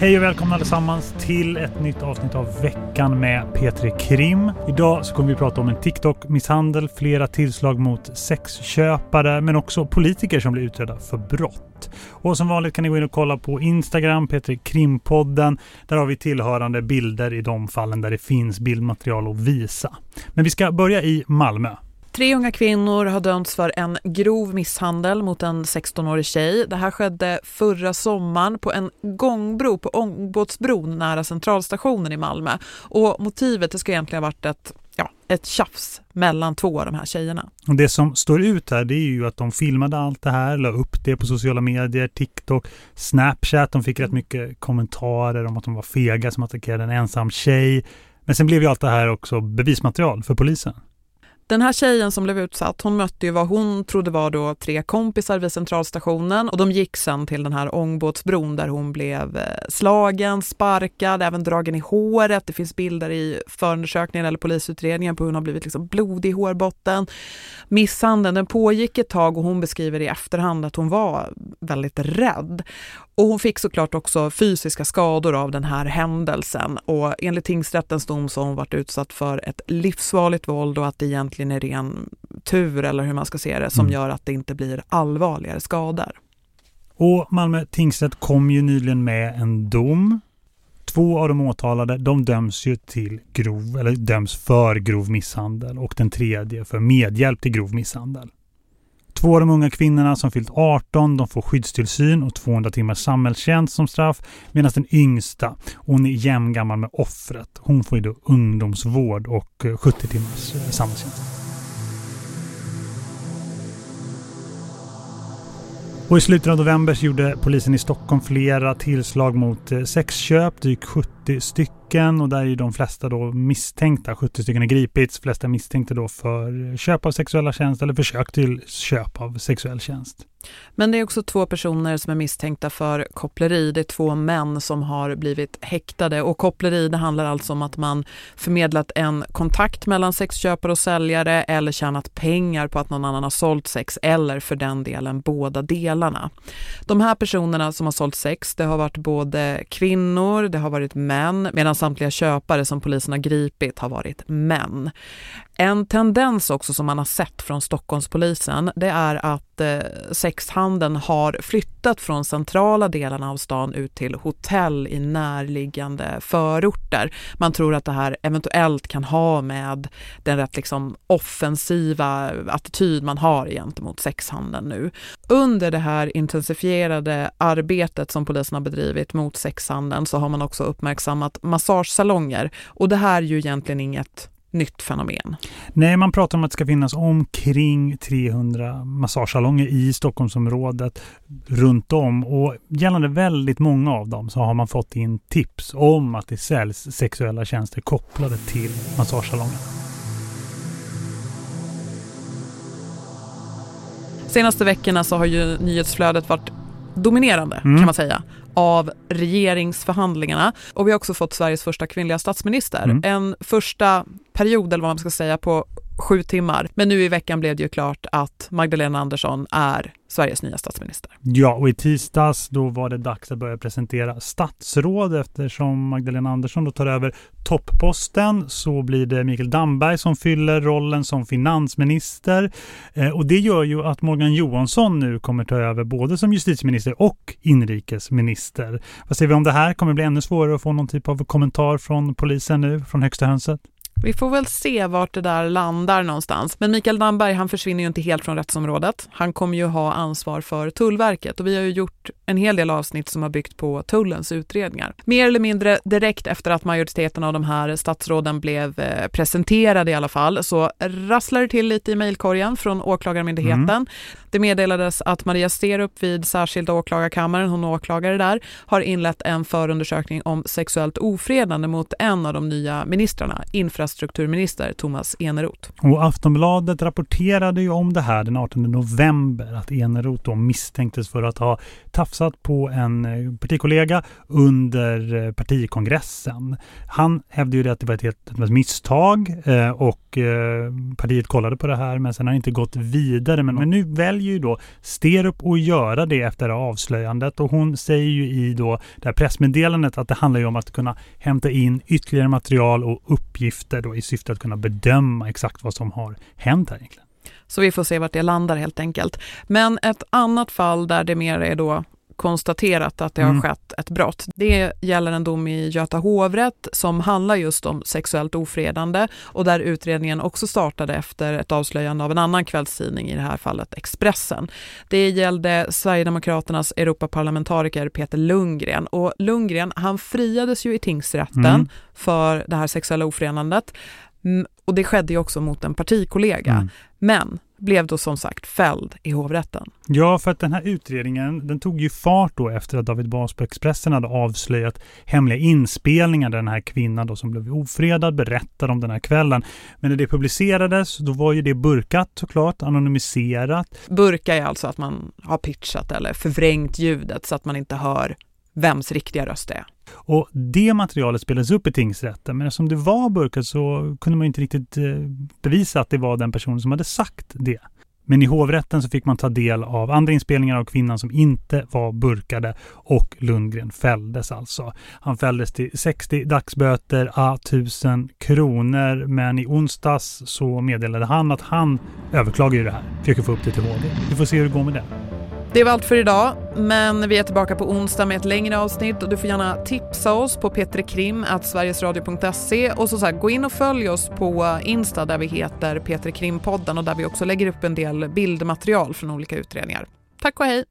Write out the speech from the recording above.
Hej och välkomna allesammans till ett nytt avsnitt av veckan med P3 Krim. Idag så kommer vi prata om en TikTok-misshandel, flera tillslag mot sexköpare men också politiker som blir utredda för brott. Och som vanligt kan ni gå in och kolla på Instagram, P3 Krimpodden. Där har vi tillhörande bilder i de fallen där det finns bildmaterial att visa. Men vi ska börja i Malmö. Tre unga kvinnor har dömts för en grov misshandel mot en 16-årig tjej. Det här skedde förra sommaren på en gångbro på Ångbåtsbron nära centralstationen i Malmö. Och motivet det ska egentligen ha varit ett, ja, ett tjafs mellan två av de här tjejerna. Och det som står ut här det är ju att de filmade allt det här, la upp det på sociala medier, TikTok, Snapchat. De fick rätt mycket kommentarer om att de var fega som attackerade en ensam tjej. Men sen blev ju allt det här också bevismaterial för polisen. Den här tjejen som blev utsatt, hon mötte ju vad hon trodde var då tre kompisar vid centralstationen och de gick sen till den här ångbåtsbron där hon blev eh, slagen, sparkad, även dragen i håret. Det finns bilder i förundersökningen eller polisutredningen på hur hon har blivit liksom blodig i hårbotten. Misshandeln den pågick ett tag och hon beskriver i efterhand att hon var väldigt rädd. Och hon fick såklart också fysiska skador av den här händelsen och enligt tingsrättens dom så har hon varit utsatt för ett livsfarligt våld och att det egentligen är ren tur eller hur man ska se det som mm. gör att det inte blir allvarligare skador. Och Malmö tingsrätt kom ju nyligen med en dom. Två av de åtalade de döms ju till grov eller döms för grov misshandel och den tredje för medhjälp till grov misshandel. Två av de unga kvinnorna som fyllt 18 de får skyddstillsyn och 200 timmars samhällstjänst som straff medan den yngsta, hon är jämngammal med offret. Hon får ju då ungdomsvård och eh, 70 timmars eh, samhällstjänst. Och i slutet av november gjorde polisen i Stockholm flera tillslag mot eh, sexköp, drygt 70 stycken och där är de flesta då misstänkta, 70 stycken har gripits, flesta misstänkta då för köp av sexuella tjänster eller försök till köp av sexuell tjänst. Men det är också två personer som är misstänkta för koppleri. Det är två män som har blivit häktade och koppleri det handlar alltså om att man förmedlat en kontakt mellan sexköpare och säljare eller tjänat pengar på att någon annan har sålt sex eller för den delen båda delarna. De här personerna som har sålt sex det har varit både kvinnor, det har varit män medan samtliga köpare som polisen har gripit har varit män. En tendens också som man har sett från Stockholmspolisen det är att eh, sexhandeln har flyttat från centrala delarna av stan ut till hotell i närliggande förorter. Man tror att det här eventuellt kan ha med den rätt liksom offensiva attityd man har gentemot sexhandeln nu. Under det här intensifierade arbetet som polisen har bedrivit mot sexhandeln så har man också uppmärksammat massagesalonger och det här är ju egentligen inget nytt fenomen. Nej, man pratar om att det ska finnas omkring 300 massagesalonger i Stockholmsområdet runt om och gällande väldigt många av dem så har man fått in tips om att det säljs sexuella tjänster kopplade till massagesalonger. Senaste veckorna så har ju nyhetsflödet varit dominerande mm. kan man säga av regeringsförhandlingarna. Och vi har också fått Sveriges första kvinnliga statsminister. Mm. En första period, eller vad man ska säga, på sju timmar. Men nu i veckan blev det ju klart att Magdalena Andersson är Sveriges nya statsminister. Ja, och i tisdags då var det dags att börja presentera statsråd eftersom Magdalena Andersson då tar över toppposten så blir det Mikael Damberg som fyller rollen som finansminister eh, och det gör ju att Morgan Johansson nu kommer ta över både som justitieminister och inrikesminister. Vad säger vi om det här? Kommer det bli ännu svårare att få någon typ av kommentar från polisen nu, från högsta hönset? Vi får väl se vart det där landar någonstans. Men Mikael Damberg han försvinner ju inte helt från rättsområdet. Han kommer ju ha ansvar för Tullverket och vi har ju gjort en hel del avsnitt som har byggt på Tullens utredningar. Mer eller mindre direkt efter att majoriteten av de här statsråden blev eh, presenterade i alla fall så rasslar det till lite i mejlkorgen från Åklagarmyndigheten. Mm. Det meddelades att Maria Sterup vid särskilda åklagarkammaren, hon åklagare där, har inlett en förundersökning om sexuellt ofredande mot en av de nya ministrarna, infrastruktur infrastrukturminister Thomas Eneroth. Och Aftonbladet rapporterade ju om det här den 18 november att Eneroth då misstänktes för att ha tafsat på en eh, partikollega under eh, partikongressen. Han hävdade ju att det var ett, helt, ett misstag eh, och partiet kollade på det här men sen har inte gått vidare. Men, men nu väljer ju då Sterup att göra det efter det avslöjandet och hon säger ju i då det här pressmeddelandet att det handlar ju om att kunna hämta in ytterligare material och uppgifter då i syfte att kunna bedöma exakt vad som har hänt här egentligen. Så vi får se vart det landar helt enkelt. Men ett annat fall där det mer är då konstaterat att det har mm. skett ett brott. Det gäller en dom i Göta hovrätt som handlar just om sexuellt ofredande och där utredningen också startade efter ett avslöjande av en annan kvällstidning, i det här fallet Expressen. Det gällde Sverigedemokraternas Europaparlamentariker Peter Lundgren och Lundgren han friades ju i tingsrätten mm. för det här sexuella ofredandet och det skedde ju också mot en partikollega. Mm. Men blev då som sagt fälld i hovrätten. Ja, för att den här utredningen den tog ju fart då efter att David Bas på Expressen hade avslöjat hemliga inspelningar där den här kvinnan då som blev ofredad berättade om den här kvällen. Men när det publicerades då var ju det burkat såklart, anonymiserat. Burka är alltså att man har pitchat eller förvrängt ljudet så att man inte hör vems riktiga röst det är. Och det materialet spelades upp i tingsrätten men eftersom det var burkat så kunde man inte riktigt eh, bevisa att det var den personen som hade sagt det. Men i hovrätten så fick man ta del av andra inspelningar av kvinnan som inte var burkade och Lundgren fälldes alltså. Han fälldes till 60 dagsböter a 1000 kronor men i onsdags så meddelade han att han överklagar det här. Försöker få upp det till HD. Vi får se hur det går med det. Det var allt för idag, men vi är tillbaka på onsdag med ett längre avsnitt och du får gärna tipsa oss på petrekrim.sverigesradio.se och så, så här, gå in och följ oss på Insta där vi heter Petrekrimpodden och där vi också lägger upp en del bildmaterial från olika utredningar. Tack och hej!